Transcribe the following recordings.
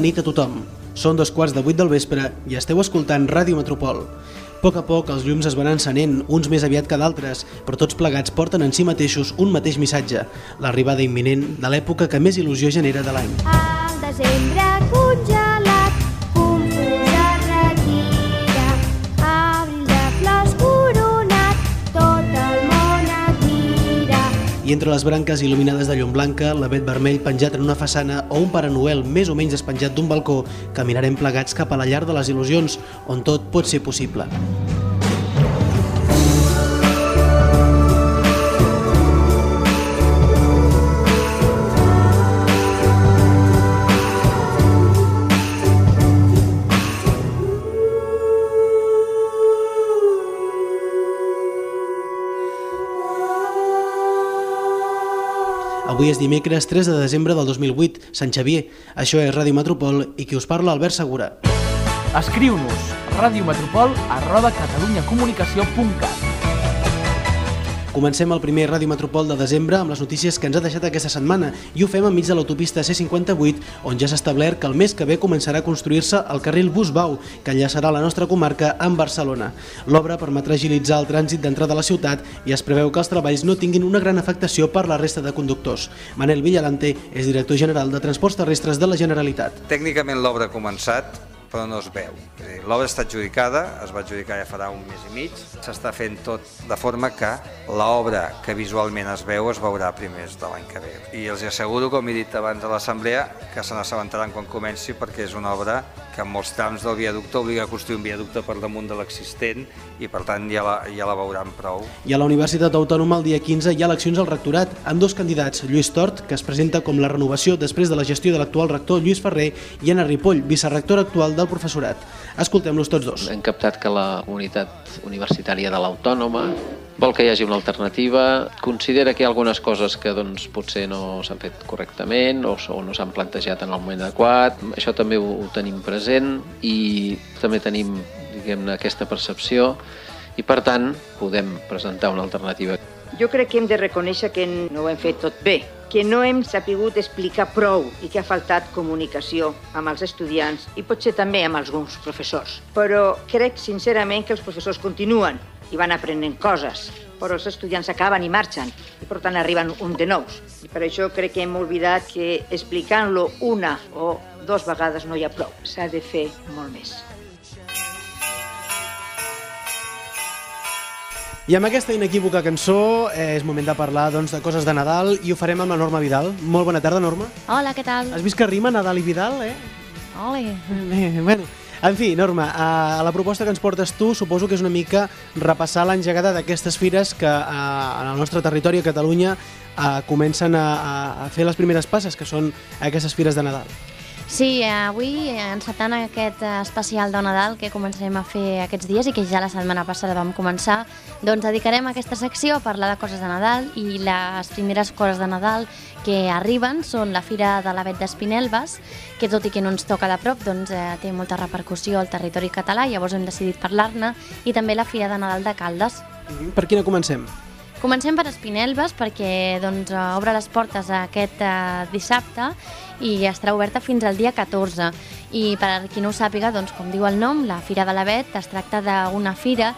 Bona nit a tothom. Són dos quarts de vuit del vespre i esteu escoltant Ràdio Metropol. A poc a poc els llums es van encenent, uns més aviat que d'altres, però tots plegats porten en si mateixos un mateix missatge, l'arribada imminent de l'època que més il·lusió genera de l'any. Al desembre congelat, Entre les branques il·luminades de llum blanca, l'avet vermell penjat en una façana o un Pare Noel més o menys despenjat d'un balcó, caminarem plegats cap a la llar de les il·lusions, on tot pot ser possible. Avui és dimecres 3 de desembre del 2008, Sant Xavier. Això és Ràdio Metropol i qui us parla, Albert Segura. Escriu-nos radiometropol arroba catalunyacomunicació.cat Comencem el primer Ràdio Metropol de desembre amb les notícies que ens ha deixat aquesta setmana i ho fem enmig de l'autopista C58, on ja s'ha establert que el mes que ve començarà a construir-se el carril Busbau, que enllaçarà la nostra comarca amb Barcelona. L'obra permetrà agilitzar el trànsit d'entrada a la ciutat i es preveu que els treballs no tinguin una gran afectació per la resta de conductors. Manel Villalante és director general de Transports Terrestres de la Generalitat. Tècnicament l'obra ha començat, però no es veu. L'obra està adjudicada, es va adjudicar ja farà un mes i mig, s'està fent tot de forma que l'obra que visualment es veu es veurà primers de l'any que ve. I els asseguro, com he dit abans a l'assemblea, que se n'assabentaran quan comenci perquè és una obra que en molts trams del viaducte obliga a construir un viaducte per damunt de l'existent i per tant ja la, ja la veuran prou. I a la Universitat Autònoma el dia 15 hi ha eleccions al rectorat amb dos candidats, Lluís Tort, que es presenta com la renovació després de la gestió de l'actual rector Lluís Ferrer, i Anna Ripoll, vicerrector actual del professorat. Escoltem-los tots dos. Hem captat que la comunitat universitària de l'Autònoma vol que hi hagi una alternativa, considera que hi ha algunes coses que doncs, potser no s'han fet correctament o, o no s'han plantejat en el moment adequat. Això també ho, ho tenim present i també tenim diguem-ne aquesta percepció i per tant podem presentar una alternativa. Jo crec que hem de reconèixer que no ho hem fet tot bé, que no hem sapigut explicar prou i que ha faltat comunicació amb els estudiants i potser també amb alguns professors. Però crec sincerament que els professors continuen i van aprenent coses, però els estudiants acaben i marxen i per tant arriben un de nous. I per això crec que hem oblidat que explicant-lo una o dos vegades no hi ha prou. S'ha de fer molt més. I amb aquesta inequívoca cançó eh, és moment de parlar doncs, de coses de Nadal i ho farem amb la Norma Vidal. Molt bona tarda, Norma. Hola, què tal? Has vist que rima Nadal i Vidal, eh? Ole. Bé, bueno, en fi, Norma, a la proposta que ens portes tu suposo que és una mica repassar l'engegada d'aquestes fires que eh, en el nostre territori, a Catalunya, eh, comencen a, a- a fer les primeres passes, que són aquestes fires de Nadal. Sí, avui, encetant aquest eh, especial de Nadal que començarem a fer aquests dies i que ja la setmana passada vam començar, doncs dedicarem aquesta secció a parlar de coses de Nadal i les primeres coses de Nadal que arriben són la Fira de l'Avet d'Espinelves, que tot i que no ens toca de prop, doncs eh, té molta repercussió al territori català, llavors hem decidit parlar-ne, i també la Fira de Nadal de Caldes, Per quina comencem? Comencem per Espinelves perquè doncs, eh, obre les portes aquest eh, dissabte i estarà oberta fins al dia 14. I per a qui no ho sàpiga, doncs, com diu el nom, la Fira de l'Avet es tracta d'una fira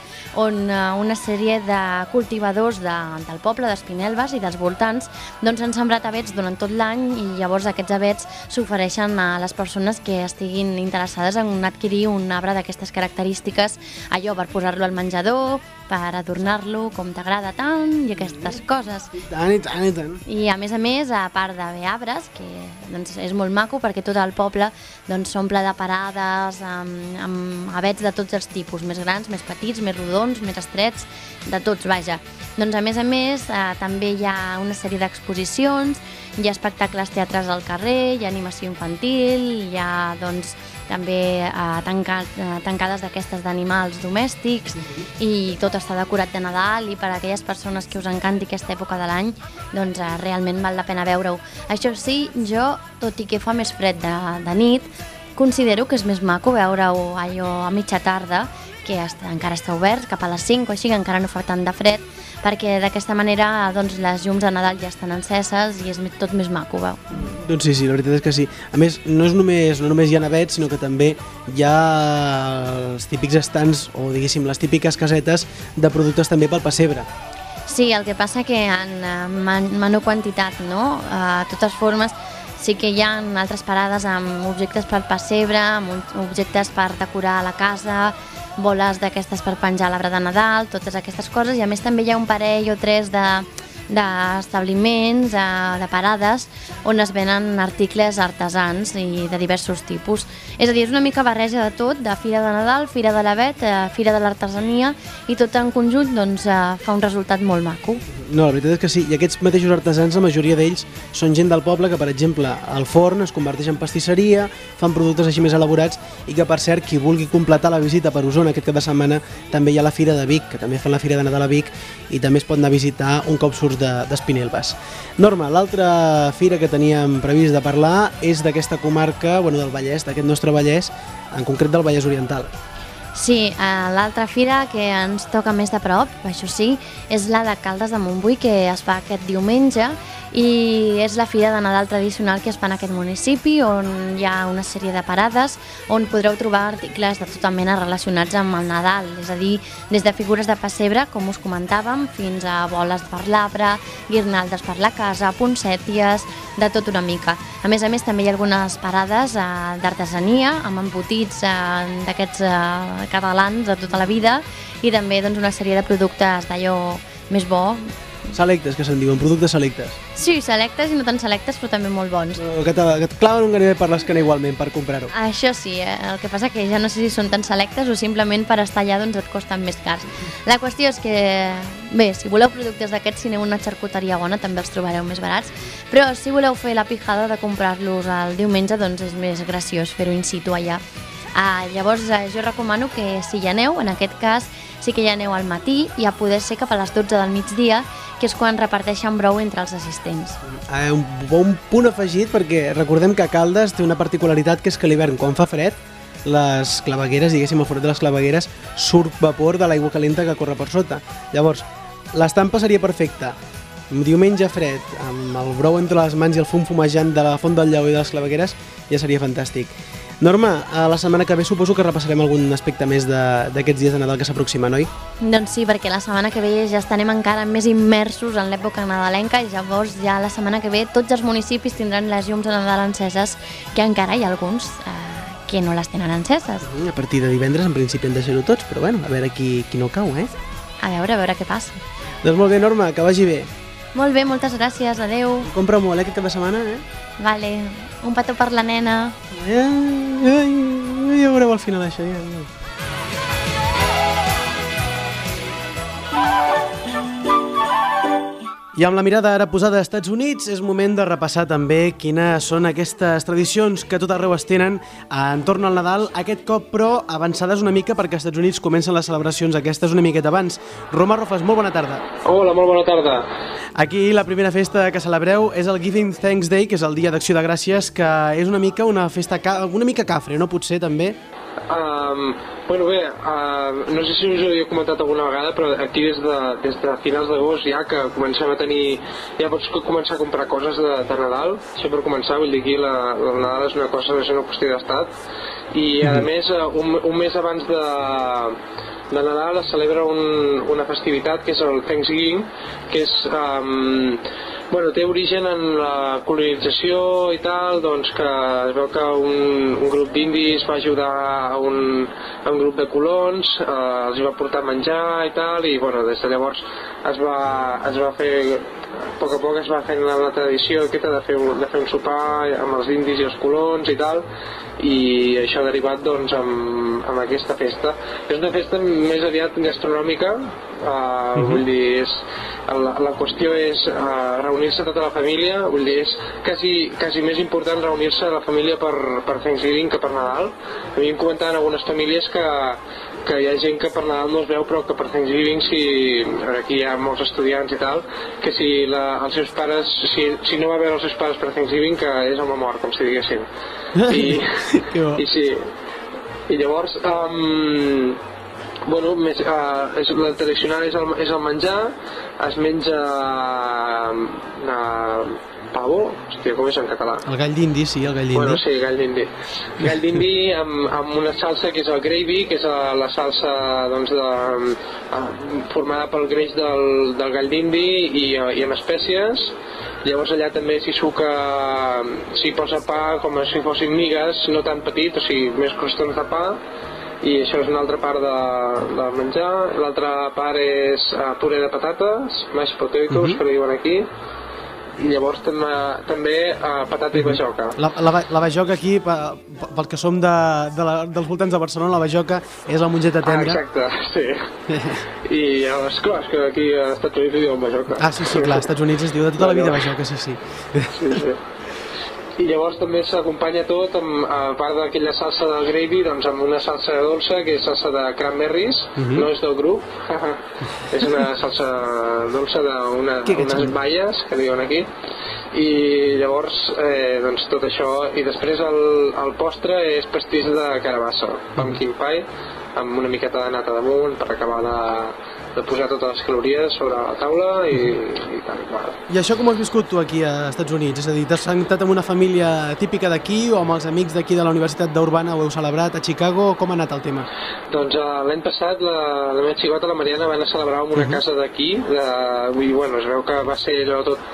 on eh, una sèrie de cultivadors de, del poble d'Espinelves i dels voltants doncs, han sembrat avets durant tot l'any i llavors aquests avets s'ofereixen a les persones que estiguin interessades en adquirir un arbre d'aquestes característiques, allò per posar-lo al menjador, per adornar-lo com t'agrada tant i aquestes coses. I tant, i tant, i tant. I a més a més, a part d'haver arbres, que doncs, és molt maco perquè tot el poble doncs, s'omple de parades amb, amb avets de tots els tipus, més grans, més petits, més rodons, més estrets, de tots, vaja. Doncs a més a més, eh, també hi ha una sèrie d'exposicions, hi ha espectacles teatrals al carrer, hi ha animació infantil, hi ha doncs, també eh, tanca, eh, tancades d'aquestes d'animals domèstics i tot està decorat de Nadal i per a aquelles persones que us encanti aquesta època de l'any doncs eh, realment val la pena veure-ho. Això sí, jo, tot i que fa més fred de, de nit, considero que és més maco veure-ho allò a mitja tarda que està, encara està obert, cap a les 5 o així, que encara no fa tant de fred, perquè d'aquesta manera doncs, les llums de Nadal ja estan enceses i és tot més maco, veu? Doncs sí, sí, la veritat és que sí. A més, no és només, no només hi ha navets, sinó que també hi ha els típics estants, o diguéssim, les típiques casetes de productes també pel pessebre. Sí, el que passa que en eh, menor quantitat, no? Eh, De totes formes, sí que hi ha altres parades amb objectes per pessebre, amb objectes per decorar la casa, boles d'aquestes per penjar l'arbre de Nadal, totes aquestes coses, i a més també hi ha un parell o tres de d'establiments, eh, de parades, on es venen articles artesans i de diversos tipus. És a dir, és una mica barreja de tot, de Fira de Nadal, Fira de l'Avet, eh, Fira de l'Artesania, i tot en conjunt doncs, eh, fa un resultat molt maco. No, la veritat és que sí. I aquests mateixos artesans, la majoria d'ells, són gent del poble que, per exemple, al forn es converteix en pastisseria, fan productes així més elaborats i que, per cert, qui vulgui completar la visita per Osona aquest cap de setmana, també hi ha la Fira de Vic, que també fan la Fira de Nadal a Vic i també es pot anar a visitar un cop surts de- d'Espinelves. De, Norma, l'altra fira que teníem previst de parlar és d'aquesta comarca, bueno, del Vallès, d'aquest nostre Vallès, en concret del Vallès Oriental. Sí, eh, l'altra fira que ens toca més de prop, això sí, és la de Caldes de Montbui, que es fa aquest diumenge i és la fira de Nadal tradicional que es fa en aquest municipi, on hi ha una sèrie de parades on podreu trobar articles de tota mena relacionats amb el Nadal, és a dir, des de figures de pessebre, com us comentàvem, fins a boles per l'arbre, guirnaldes per la casa, poncèties, de tot una mica. A més a més, també hi ha algunes parades eh, d'artesania, amb embotits eh, d'aquests eh, catalans de tota la vida i també doncs, una sèrie de productes d'allò més bo. Selectes, que se'n diuen, productes selectes. Sí, selectes i no tan selectes, però també molt bons. O Que te, que et claven un ganivet per l'esquena igualment per comprar-ho. Això sí, eh? el que passa que ja no sé si són tan selectes o simplement per estar allà doncs et costen més cars. La qüestió és que, bé, si voleu productes d'aquests, si aneu a una xarcuteria bona també els trobareu més barats, però si voleu fer la pijada de comprar-los el diumenge, doncs és més graciós fer-ho in situ allà. Ah, llavors eh, jo recomano que si hi aneu, en aquest cas sí que hi aneu al matí i a poder ser cap a les 12 del migdia, que és quan reparteixen brou entre els assistents. Eh, un, un punt afegit perquè recordem que Caldes té una particularitat que és que l'hivern quan fa fred les clavegueres, diguéssim, al forat de les clavegueres surt vapor de l'aigua calenta que corre per sota. Llavors, l'estampa seria perfecta. Diumenge fred, amb el brou entre les mans i el fum fumejant de la font del lleó i de les clavegueres, ja seria fantàstic. Norma, a la setmana que ve suposo que repassarem algun aspecte més de- d'aquests dies de Nadal que s'aproximen, oi? Doncs sí, perquè la setmana que ve ja estarem encara més immersos en l'època nadalenca i llavors ja la setmana que ve tots els municipis tindran les llums de Nadal enceses, que encara hi ha alguns eh, que no les tenen enceses. Mm, A partir de divendres, en principi, han de ser-ho tots, però bueno, a veure qui, qui no cau, eh? A veure, a veure què passa. Doncs molt bé, Norma, que vagi bé. Molt bé, moltes gràcies, adeu. Compra molt, eh, aquest cap de setmana, eh? Vale, un petó per la nena. Ai, ai, ai, ja veureu al final això, ja. ja. I amb la mirada ara posada als Estats Units, és moment de repassar també quines són aquestes tradicions que tot arreu es tenen entorn al Nadal, aquest cop però avançades una mica perquè als Estats Units comencen les celebracions aquestes una miqueta abans. Roma Rofes, molt bona tarda. Hola, molt bona tarda. Aquí la primera festa que celebreu és el Giving Thanks Day, que és el Dia d'Acció de Gràcies, que és una mica una festa una mica cafre, no? Potser també. Um, bueno, bé, uh, no sé si us ho havia comentat alguna vegada, però aquí des de, des de finals d'agost ja que comencem a tenir... Ja pots co- començar a comprar coses de, de Nadal, això per començar, vull dir, aquí la, la Nadal és una cosa, és una qüestió d'estat, i a més, uh, un, un mes abans de, de Nadal es celebra un, una festivitat que és el Thanksgiving, que és... Um, bueno, té origen en la colonització i tal, doncs que es veu que un, un grup d'indis va ajudar a un, a un grup de colons, eh, els va portar menjar i tal, i bueno, des de llavors es va, es va fer, a poc a poc es va fent la, la tradició aquesta de fer, un, de fer un sopar amb els indis i els colons i tal, i això ha derivat doncs amb, amb aquesta festa. És una festa més aviat gastronòmica, eh, vull dir, és, la, la qüestió és uh, reunir-se tota la família, vull dir, és quasi, quasi més important reunir-se la família per, per Thanksgiving que per Nadal. A mi em comentaven algunes famílies que, que hi ha gent que per Nadal no es veu, però que per Thanksgiving, si, aquí hi ha molts estudiants i tal, que si la, els seus pares, si, si no va veure els seus pares per Thanksgiving, que és home mort, com si diguéssim. I, i sí, i llavors, um, Bueno, més, uh, és, la tradicional és el, és el menjar, es menja uh, pavo, hòstia, com és en català? El gall d'indi, sí, el gall d'indi. Bueno, sí, gall d'indi. Gall d'indi amb, amb una salsa que és el gravy, que és eh, la salsa doncs, de, eh, formada pel greix del, del gall d'indi i, eh, i amb espècies. Llavors allà també s'hi suca, s'hi posa pa com si fossin migues, no tan petit, o sigui, més crostons de pa, i això és una altra part de, de menjar. L'altra part és uh, puré de patates, mashed potatoes, Mhm. que li diuen aquí, i llavors també, també uh, patata i bajoca. La, la, la bajoca aquí, pe- pe- pel que som de, de la, dels voltants de Barcelona, la bajoca és la mongeta Ah, tendra. exacte, sí. I és clar, és que aquí als Estats Units diuen bajoca. Ah, sí, sí, clar, als Estats Units es diu de tota la vida bajoca, sí, sí. Sí, sí. I llavors també s'acompanya tot, amb, a part d'aquella salsa del gravy, doncs amb una salsa dolça, que és salsa de cranberries, Mhm. no és del grup, és una salsa dolça d'unes baies, que diuen aquí, i llavors eh, doncs tot això, i després el, el postre és pastís de carabassa, pumpkin pie, amb una miqueta de nata damunt per acabar de, de posar totes les calories sobre la taula i, i tal i qual. I això com has viscut tu aquí als Estats Units? És a dir, t'has sentat amb una família típica d'aquí o amb els amics d'aquí de la Universitat d'Urbana ho heu celebrat a Chicago? Com ha anat el tema? Doncs eh, l'any passat la, la meva xicota, la Mariana, va anar a celebrar en una casa d'aquí, de, dir, bueno, es veu que va ser allò tot,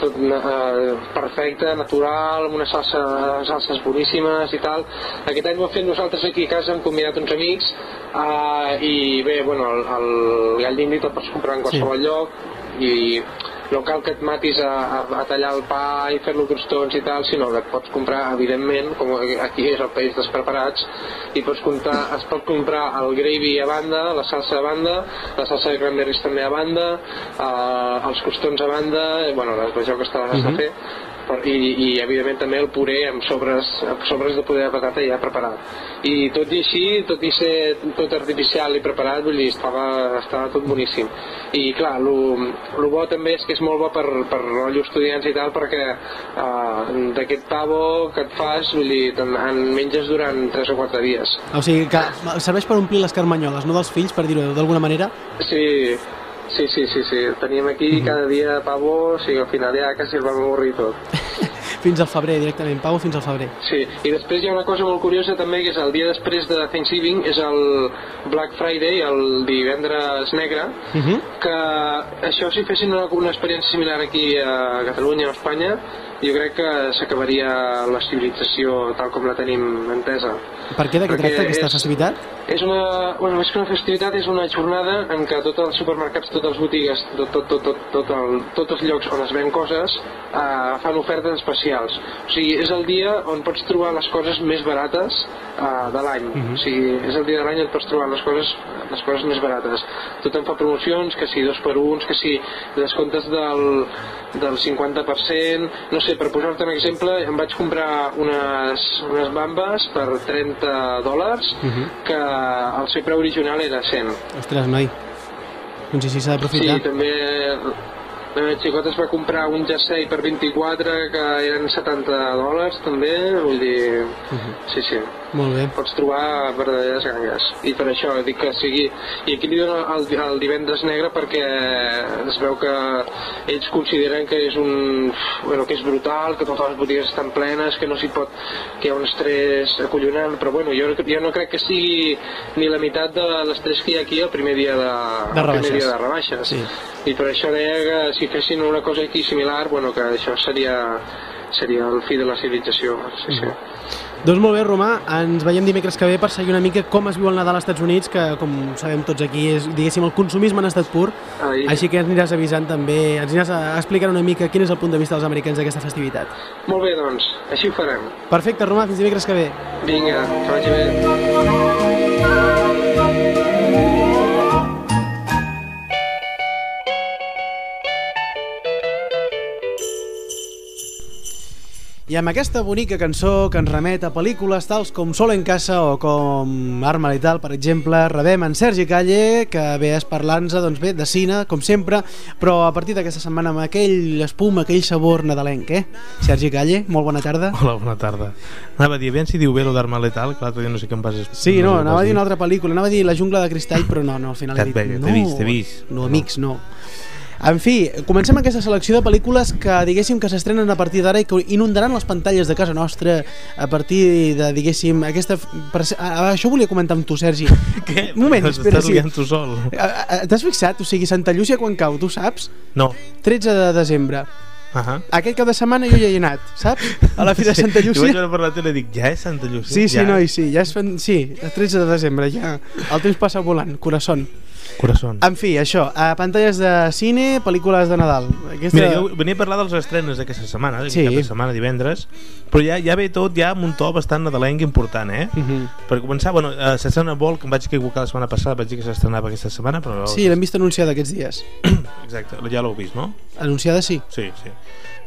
tot eh, perfecte, natural, amb una salsa, salses boníssimes i tal. Aquest any ho hem fet nosaltres aquí a casa, hem convidat uns amics eh, i bé, bueno, el, el gall d'indi te'l pots comprar en qualsevol lloc i no cal que et matis a, a, a tallar el pa i fer-lo crostons i tal, sinó que et pots comprar, evidentment, com aquí és el país dels preparats, i pots comprar, es pot comprar el gravy a banda, la salsa a banda, la salsa de cranberries també a banda, eh, els crostons a banda, i, bueno, les bajoques te les has de fer, per- i, i evidentment també el puré amb sobres, amb sobres de puré de patata ja preparat. I tot i així, tot i ser tot artificial i preparat, vull dir, estava, estava tot boníssim. I clar, el bo també és que és molt bo per, per rotllo estudiants i tal perquè uh, d'aquest pavo que et fas, vull dir, te'n- en menges durant 3 o 4 dies. O sigui, que serveix per omplir les carmanyoles, no dels fills, per dir-ho d'alguna manera? sí, sí, sí, sí, sí. teníem aquí cada dia pavo, o sigui, al final ja quasi el vam avorrir tot Fins al febrer, directament, pau fins al febrer. Sí, i després hi ha una cosa molt curiosa també, que és el dia després de Thanksgiving, és el Black Friday, el divendres negre, Uh -huh. que això si fessin una, una experiència similar aquí a Catalunya o a Espanya, jo crec que s'acabaria la civilització tal com la tenim entesa. Per què de què tracta aquesta és- festivitat? És una, bueno, més que una festivitat, és una jornada en què tots els supermercats, totes les botigues, tot, tot, tot, tot, tot el, tots els llocs on es ven coses eh, fan ofertes especials. O sigui, és el dia on pots trobar les coses més barates eh, de l'any. O sigui, és el dia de l'any on pots trobar les coses, les coses més barates. Tothom fa promocions, que si dos per uns, que si descomptes del, del 50%, no sé, per posar-te un exemple, em vaig comprar unes, unes bambes per 30 dòlars, que el seu preu original era 100. Ostres, noi. Doncs sí, s'ha d'aprofitar. Sí, també la meva xicota es va comprar un jersei per 24 que eren 70 dòlars també, vull dir... Sí, sí, Molt bé. pots trobar verdaderes gangues. I per això dic que sigui... I aquí li dono el, el divendres negre perquè es veu que ells consideren que és un... Bueno, que és brutal, que totes les botigues estan plenes, que no s'hi pot... que hi ha un estrès acollonant, però bueno, jo, jo no crec que sigui ni la meitat de l'estrès que hi ha aquí el primer dia de, De el primer rebaixes. dia de rebaixes. Sí. I per això deia que si fessin una cosa aquí similar, bueno, que això seria, seria el fi de la civilització. Sí, sí. Doncs molt bé, Romà, ens veiem dimecres que ve per seguir una mica com es viu el Nadal als Estats Units, que com sabem tots aquí és, diguéssim, el consumisme en estat pur, Ai. així que ens aniràs avisant també, ens aniràs a explicar una mica quin és el punt de vista dels americans d'aquesta festivitat. Molt bé, doncs, així ho farem. Perfecte, Romà, fins dimecres que ve. Vinga, que vagi bé. I amb aquesta bonica cançó que ens remet a pel·lícules tals com Sol en casa o com Arma Letal, per exemple, rebem en Sergi Calle, que ve a parlar-nos doncs bé, de cine, com sempre, però a partir d'aquesta setmana amb aquell espum, aquell sabor nadalenc, eh? Sergi Calle, molt bona tarda. Hola, bona tarda. Anava a dir, aviam si diu bé lo d'Arma Letal, que l'altre dia no sé què em vas... Sí, no, què anava a dir una altra pel·lícula, anava a dir La jungla de cristall, però no, no, al final he dit, veia, no, t'he vist, t'he vist. No, amics, no. En fi, comencem aquesta selecció de pel·lícules que diguéssim que s'estrenen a partir d'ara i que inundaran les pantalles de casa nostra a partir de, diguéssim, aquesta... Això volia comentar amb tu, Sergi. Què? Un moment, espera, Estàs sí. liant tu sol. T'has fixat? O sigui, Santa Llúcia quan cau, tu saps? No. 13 de desembre. Ahà. Aquest cap de setmana jo ja hi he anat, saps? A la fi de Santa Jo vaig Llúcia. veure per la tele i dic, ja és Santa Llúcia? Sí, sí, ja. noi, sí, ja és sí, el 13 de desembre, ja. El temps passa volant, corazón. Corazón. En fi, això, a pantalles de cine, pel·lícules de Nadal. Aquesta... Mira, jo venia a parlar dels estrenes d'aquesta setmana, Sí. de setmana, divendres, però ja, ja ve tot ja amb un to bastant nadalenc important, eh? Uh -huh. Per començar, bueno, uh, s'estrena Vol, que em vaig equivocar la setmana passada, vaig dir que s'estrenava aquesta setmana, però... Sí, l'hem vist anunciada aquests dies. Exacte, ja l'heu vist, no? Anunciada sí. Sí, sí.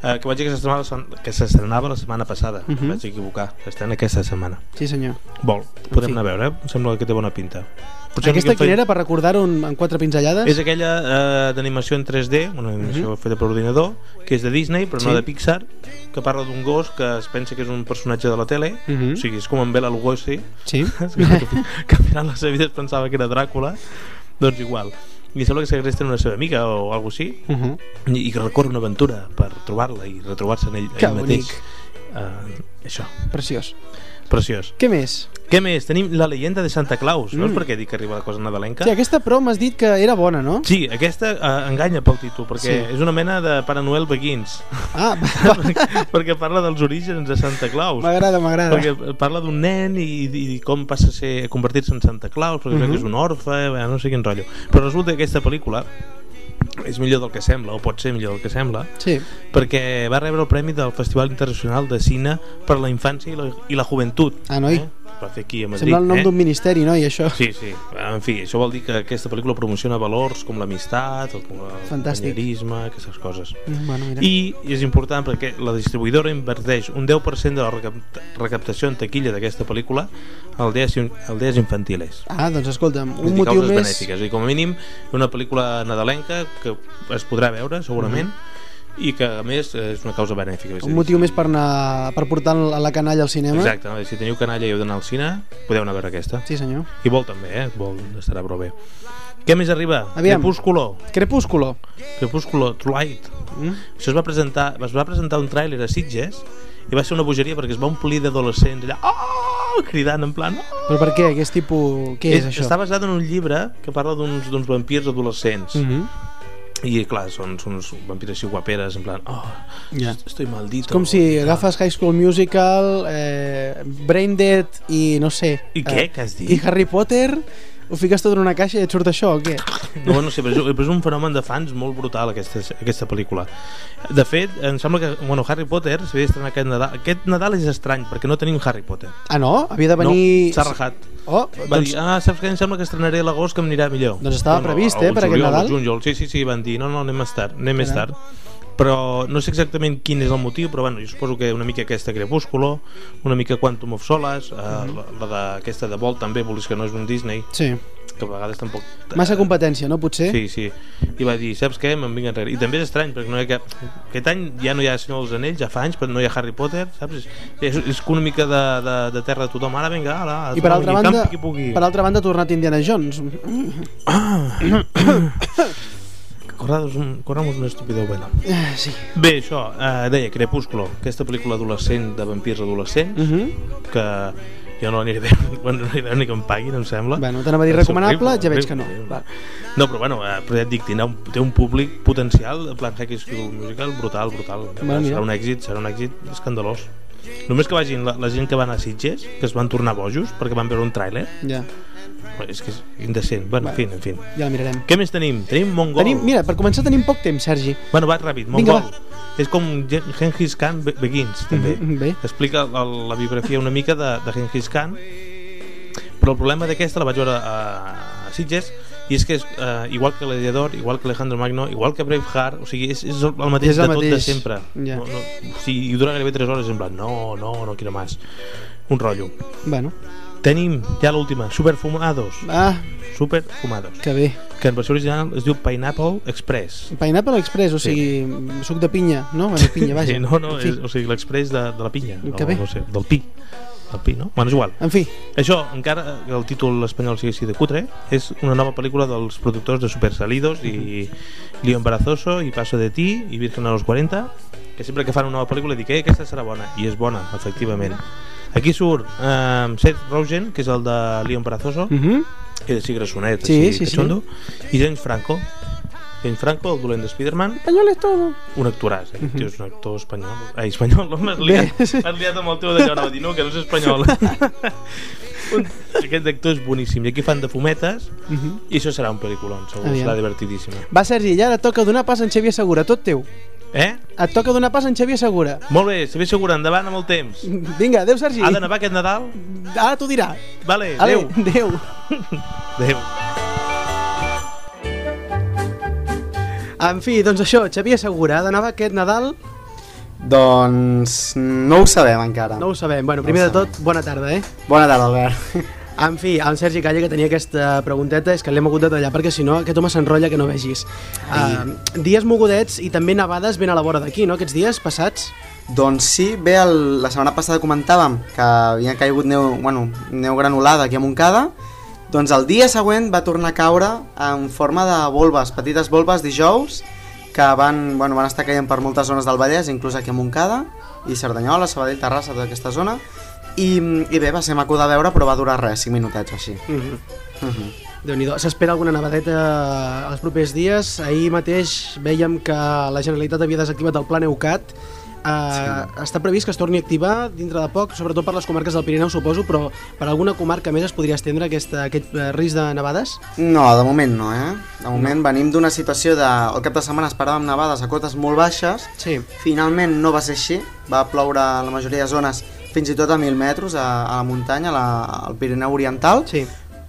Uh, que vaig dir que s'estrenava, la setmana- passada, uh Mhm. -huh. vaig equivocar, s'estrena aquesta setmana. Sí, senyor. Vol, podem anar a veure, eh? Em sembla que té bona pinta. Aquesta una mica quina era, per recordar-ho en, quatre pinzellades? És aquella uh, d'animació en 3D, una animació feta per ordinador, que és de Disney, però Sí. no de Pixar, que parla d'un gos que es pensa que és un personatge de la tele, Mhm. o sigui, és com en Bela Lugosi, Sí. que, que mirant la seva vida es pensava que era Dràcula, doncs igual. I sembla que segresten una seva amiga o alguna així, Uh -huh. i, i que recorre una aventura per trobar-la i retrobar-se en ell, Que ell mateix. Uh, això, Preciós. Preciós. Què més? Què més? Tenim la leyenda de Santa Claus. Mm. Veus Mm. per què dic que arriba la cosa nadalenca? Sí, aquesta però m'has dit que era bona, no? Sí, aquesta uh, enganya pel títol, perquè Sí. és una mena de Pare Noel Begins, Ah, perquè, perquè parla dels orígens de Santa Claus. m'agrada, m'agrada. Perquè parla d'un nen i, i, i com passa a, ser, convertir-se en Santa Claus, perquè. -huh. que és un orfe, bé, no sé quin rotllo. Però resulta que aquesta pel·lícula és millor del que sembla, o pot ser millor del que sembla, Sí. perquè va rebre el Premi del Festival Internacional de Cine per la Infància i la, i la Joventut. Ah, noi. Eh? Es va fer aquí a Madrid. Sembla el nom eh? d'un ministeri, no? I això... Sí, sí. En fi, això vol dir que aquesta pel·lícula promociona valors com l'amistat, el, com el Fantàstic. companyerisme, aquestes coses. Mm, Bueno, mira. I és important perquè la distribuïdora inverteix un 10% de la recapta recaptació en taquilla d'aquesta pel·lícula al Dies, al Dies Infantiles. Ah, doncs escolta'm, a un motiu més... benèfiques. I com a mínim una pel·lícula nadalenca que es podrà veure segurament i que a més és una causa benèfica. és Un motiu més per anar per portar la canalla al cinema. Exacte, no? si teniu canalla i heu d'anar al cine podeu anar a veure aquesta. Sí, senyor. I vol també, eh? Vol estarà prou bé. Què més arriba? Aviam. Crepúsculo. Crepúsculo. Crepúsculo Twilight. Mm? Això es va presentar, es va presentar un tràiler a Sitges i va ser una bogeria perquè es va omplir d'adolescents allà oh! cridant en plan oh! Però per què? Aquest tipus... Què és, això? Està basat en un llibre que parla d'uns vampirs adolescents Mm -hmm. I clar, són, són uns vampirs així guaperes en plan, oh, Ja. estoy maldito És com si agafes High School Musical, eh, Braindead i no sé... I què? Eh, Què has dit? I Harry Potter, ho fiques tot en una caixa i et surt això o què? No, no sé, però és, però és un fenomen de fans molt brutal aquesta, aquesta pel·lícula. De fet, em sembla que bueno, Harry Potter s'havia d'estrenar aquest Nadal. Aquest Nadal és estrany perquè no tenim Harry Potter. Ah, no? Havia de venir... No, s'ha rajat. Oh, Va doncs, dir, ah, saps què? Em sembla que estrenaré a l'agost que em anirà millor. Doncs estava previst, eh, per aquest juliol, Nadal. al Juliol. Sí, sí, sí, van dir, no, no, anem més tard, anem més tard. Però no sé exactament quin és el motiu, però bueno, jo suposo que una mica aquesta Crepúsculo, una mica Quantum of Solace, eh, la, la d'aquesta de Volt també, volis que no és un Disney, sí. que a vegades tampoc... Massa competència, no? Potser? Sí, sí. I va dir, saps què? Me'n vinc enrere. I també és estrany, perquè no hi ha cap... Aquest any ja no hi ha Senyor dels Anells, ja fa anys, però no hi ha Harry Potter, saps? És, és, és una mica de, de, de terra de tothom. Ara, vinga, ara, I per altra, banda, campi qui pugui. per altra banda ha tornat Indiana Jones. Corramos un, corramos un estúpido bueno. Ah, sí. Bé, això, eh, deia Crepúsculo, aquesta pel·lícula adolescent de vampirs adolescents, Uh -huh. que jo no aniré bueno, no aniré ni que em paguin, em sembla. Bueno, t'anava a dir recomanable, ja veig que no. horrible. Va. No, però bueno, eh, però ja et dic, tindrà un, té un públic potencial, en plan High School Musical, brutal, brutal. Bueno, serà un èxit, serà un èxit escandalós. Només que vagin la, la gent que van a Sitges, que es van tornar bojos perquè van veure un tràiler, Ja, és que és indecent. Bueno, en fi, en fi. ja la mirarem. Què més tenim? Tenim Mongol. Tenim, mira, per començar tenim poc temps, Sergi. Bueno, va ràpid, Vinga, Mongol. És com Gen- Genghis Khan Be- Begins, també. Mhm, Bé. Explica la, la biografia una mica de, de Genghis Khan, però el problema d'aquesta la vaig veure a a Sitges i és que és uh, igual que Gladiador, igual que Alejandro Magno, igual que Braveheart, o sigui, és, és el mateix És el de tot de sempre. ja. No, no, o sigui, i dura gairebé 3 hores en plan, no, no, no quiero más. Un rotllo. Bueno, Tenim ja l'última, Superfumados. ah, Superfumados. que bé. Que en versió original es diu Pineapple Express. Pineapple Express, o Sí. sigui, suc de pinya, no? Bueno, pinya, vaja. Sí, no, no, és, o sigui, l'express de, de la pinya. Que o, bé. no sé, del pi. Del pi, no? Bueno, és igual. en fi Això, encara que el títol espanyol sigui així de cutre, és una nova pel·lícula dels productors de Super Salidos i Lío Embarazoso i Paso de ti i Virgen a los 40 que sempre que fan una nova pel·lícula dic eh, aquesta serà bona i és bona, efectivament aquí surt eh, Seth Rogen que és el de Lío Embarazoso uh -huh. que és així grassonet, Sí, així sí, sí. cachondo, i James Franco James Franco, el dolent de Spider-Man Espanyol és todo. un actoràs, eh? Tio, és un actor espanyol. Ai, espanyol, no m'has liat, liat amb el teu d'allò, a dir, no, que no és espanyol. un, aquest actor és boníssim, i aquí fan de fumetes, Uh -huh. i això serà un pel·lículon, segur, Aviam. serà divertidíssima. Va, Sergi, i ara toca donar pas en Xavier Segura, tot teu. Eh? Et toca donar pas en Xavier Segura. Molt bé, bé segura, endavant amb el temps. Vinga, adeu, Sergi. Ha de nevar aquest Nadal? Ara t'ho dirà. Vale, Adeu. adeu. Adeu. Adeu. En fi, doncs això, Xavier Segura, de nevar aquest Nadal? Doncs no ho sabem encara. No ho sabem. Bueno, primer de tot, bona tarda, eh? Bona tarda, Albert. En fi, el Sergi Calla, que tenia aquesta pregunteta, és que l'hem hagut de tallar, perquè si no, aquest home s'enrotlla que no vegis. Uh, dies mogudets i també nevades ben a la vora d'aquí, no?, aquests dies passats? Doncs sí, bé, el, la setmana passada comentàvem que havia caigut neu, bueno, neu granulada aquí a Montcada, doncs el dia següent va tornar a caure en forma de volves, petites volves dijous, que van, bueno, van estar caient per moltes zones del Vallès, inclús aquí a Montcada, i Cerdanyola, Sabadell, Terrassa, tota aquesta zona, i, i bé, va ser maco de veure, però va durar res, 5 minutets o així. Uh -huh. Uh -huh. Déu-n'hi-do. S'espera alguna nevadeta els propers dies. Ahir mateix veiem que la Generalitat havia desactivat el pla Neucat. Uh, sí. Està previst que es torni a activar dintre de poc, sobretot per les comarques del Pirineu, suposo, però per alguna comarca més es podria estendre aquesta, aquest eh, risc de nevades? No, de moment no, eh? De moment no. venim d'una situació de... El cap de setmana esperàvem nevades a cotes molt baixes, Sí. finalment no va ser així, va ploure a la majoria de zones fins i tot a 1.000 metres a, a la muntanya, a la, al Pirineu Oriental, Sí.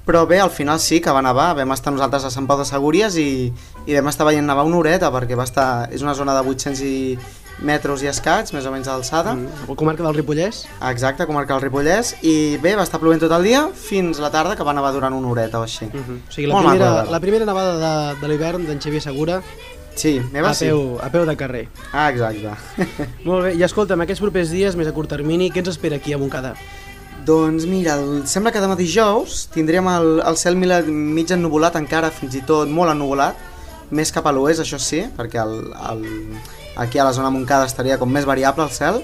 però bé, al final sí que va nevar, vam estar nosaltres a Sant Pau de Segúries i, i vam estar veient nevar una horeta perquè va estar, és una zona de 800 i metres i escaig, més o menys d'alçada, Mm. Comarca del Ripollès? exacte, comarca del Ripollès, i bé, va estar plovent tot el dia fins la tarda que va nevar durant una horeta o així. Uh -huh. O sigui, la Molt maco, primera, la primera nevada de, de l'hivern d'en Xavier Segura Sí, meva a sí. peu, a peu de carrer. Ah, exacte. Molt bé, i escolta'm, aquests propers dies, més a curt termini, què ens espera aquí a Montcada? doncs mira, el, sembla que demà dijous tindríem el, el cel mig ennuvolat encara, fins i tot molt ennuvolat, més cap a l'oest, això sí, perquè el, el, aquí a la zona Montcada estaria com més variable el cel,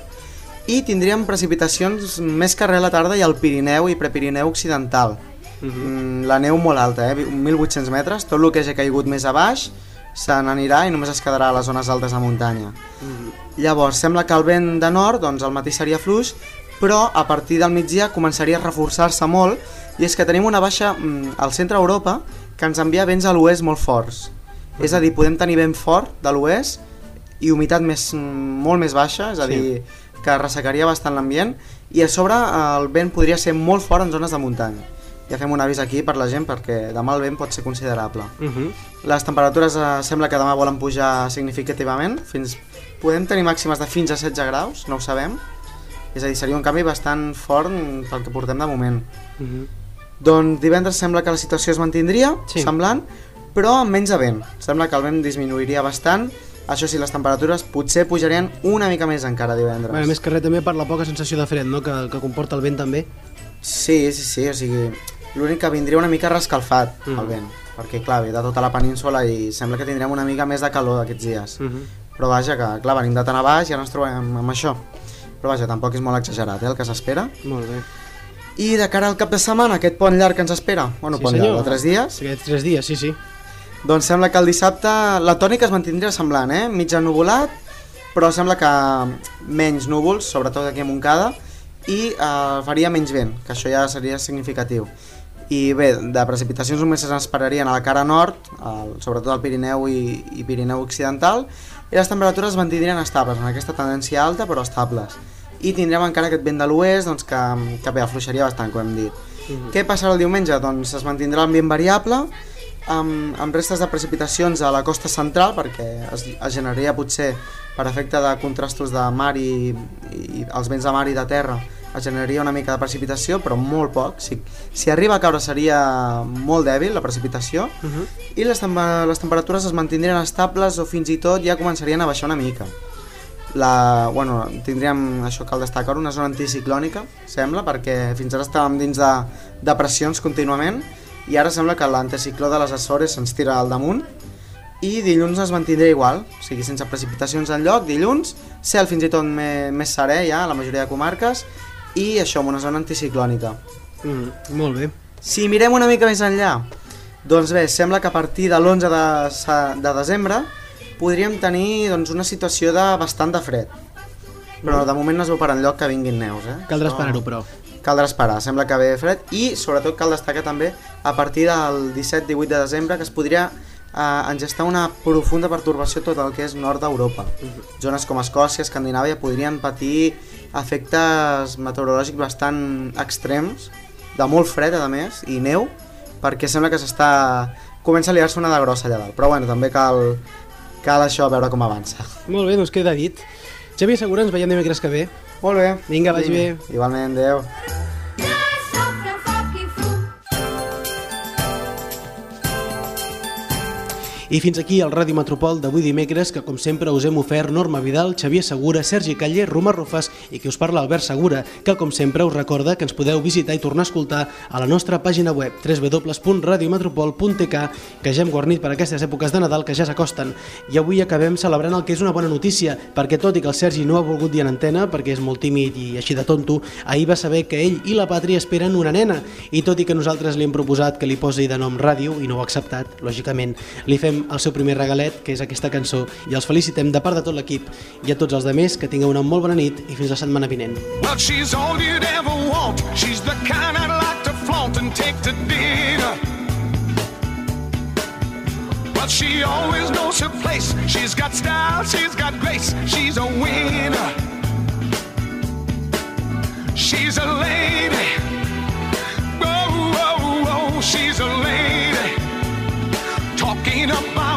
i tindríem precipitacions més que res a la tarda i al Pirineu i Prepirineu occidental. Uh -huh. Mm, la neu molt alta, eh? 1.800 metres, tot el que hagi caigut més a baix se n'anirà i només es quedarà a les zones altes de muntanya. Llavors, sembla que el vent de nord, doncs el matí seria fluix, però a partir del migdia començaria a reforçar-se molt, i és que tenim una baixa mm, al centre d'Europa que ens envia vents a l'oest molt forts. És a dir, podem tenir vent fort de l'oest i humitat més, molt més baixa, és a Sí. dir, que ressecaria bastant l'ambient, i a sobre el vent podria ser molt fort en zones de muntanya. Ja fem un avís aquí per la gent perquè demà el vent pot ser considerable. Uh -huh. Les temperatures eh, sembla que demà volen pujar significativament, fins podem tenir màximes de fins a 16 graus, no ho sabem. És a dir, seria un canvi bastant fort pel que portem de moment. Uh -huh. Doncs divendres sembla que la situació es mantindria, Sí. semblant, però amb menys de vent. Sembla que el vent disminuiria bastant. Això sí, les temperatures potser pujarien una mica més encara divendres. Bueno, més que res també per la poca sensació de fred, no?, que, que comporta el vent també. Sí, sí, sí, o sigui, l'únic que vindria una mica rescalfat, Mhm. el vent, perquè clar, ve de tota la península i sembla que tindrem una mica més de calor aquests dies. Uh -huh. Però vaja, que clar, venim de tan a baix i ara ens trobem amb això. Però vaja, tampoc és molt exagerat, eh, el que s'espera. Molt bé. I de cara al cap de setmana, aquest pont llarg que ens espera, bueno, Sí, pont senyor. llarg de 3 dies, Aquests tres dies, sí, sí. Doncs sembla que el dissabte la tònica es mantindria semblant, eh? mig ennuvolat, però sembla que menys núvols, sobretot aquí a Montcada, i eh, faria menys vent, que això ja seria significatiu. I bé, de precipitacions només s'esperarien a la cara nord, al, sobretot al Pirineu i, i Pirineu Occidental, i les temperatures es mantindrien estables, en aquesta tendència alta però estables. I tindrem encara aquest vent de l'oest doncs, que, que bé, afluixaria bastant, com hem dit. -huh. Què passarà el diumenge? Doncs es mantindrà l'ambient variable, amb, amb restes de precipitacions a la costa central, perquè es, es generaria potser per efecte de contrastos de mar i, i els vents de mar i de terra, es generaria una mica de precipitació, però molt poc. Si, si arriba a caure seria molt dèbil la precipitació, Uh -huh. i les, les temperatures es mantindrien estables o fins i tot ja començarien a baixar una mica. La, bueno, tindríem, això cal destacar, una zona anticiclònica, sembla, perquè fins ara estàvem dins de, de pressions contínuament i ara sembla que l'anticicló de les Açores se'ns tira al damunt i dilluns es mantindrà igual, o sigui, sense precipitacions en lloc, dilluns, cel fins i tot més, més serè ja a la majoria de comarques i això, amb una zona anticiclònica. Mm, molt bé. Si mirem una mica més enllà, doncs bé, sembla que a partir de l'11 de, de desembre podríem tenir doncs, una situació de bastant de fred. Però de moment no es veu per enlloc que vinguin neus. Eh? Caldrà esperar-ho, però. Caldrà esperar, sembla que ve fred i sobretot cal destacar també a partir del 17-18 de desembre que es podria eh, engestar una profunda pertorbació tot el que és nord d'Europa. Zones com Escòcia, Escandinàvia podrien patir efectes meteorològics bastant extrems, de molt fred a més, i neu, perquè sembla que s'està... comença a liar-se una de grossa allà dalt, però bueno, també cal, cal això veure com avança. Molt bé, doncs queda dit. Xavier Segura, ens veiem dimecres que ve. Molt bé. Vinga, vagi bé. Igualment, adeu. I fins aquí el Ràdio Metropol d'avui dimecres, que com sempre us hem ofert Norma Vidal, Xavier Segura, Sergi Caller, Roma Rufas i qui us parla Albert Segura, que com sempre us recorda que ens podeu visitar i tornar a escoltar a la nostra pàgina web www.radiometropol.tk que ja hem guarnit per aquestes èpoques de Nadal que ja s'acosten. I avui acabem celebrant el que és una bona notícia, perquè tot i que el Sergi no ha volgut dir en antena, perquè és molt tímid i així de tonto, ahir va saber que ell i la pàtria esperen una nena, i tot i que nosaltres li hem proposat que li posi de nom ràdio i no ho ha acceptat, lògicament, li fem el seu primer regalet, que és aquesta cançó, i els felicitem de part de tot l'equip i a tots els demés que tingueu una molt bona nit i fins la setmana vinent. Well, she's all you'd ever want. She's the kind I'd like to flaunt and take to dinner. But she always knows her place. She's got style, she's got grace. She's a winner. She's a lady. Whoa, whoa, whoa, she's a lady. up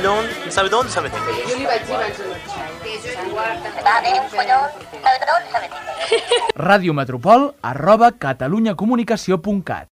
dónde, sabe dónde. Ràdio Metropol arroba catalunyacomunicació.cat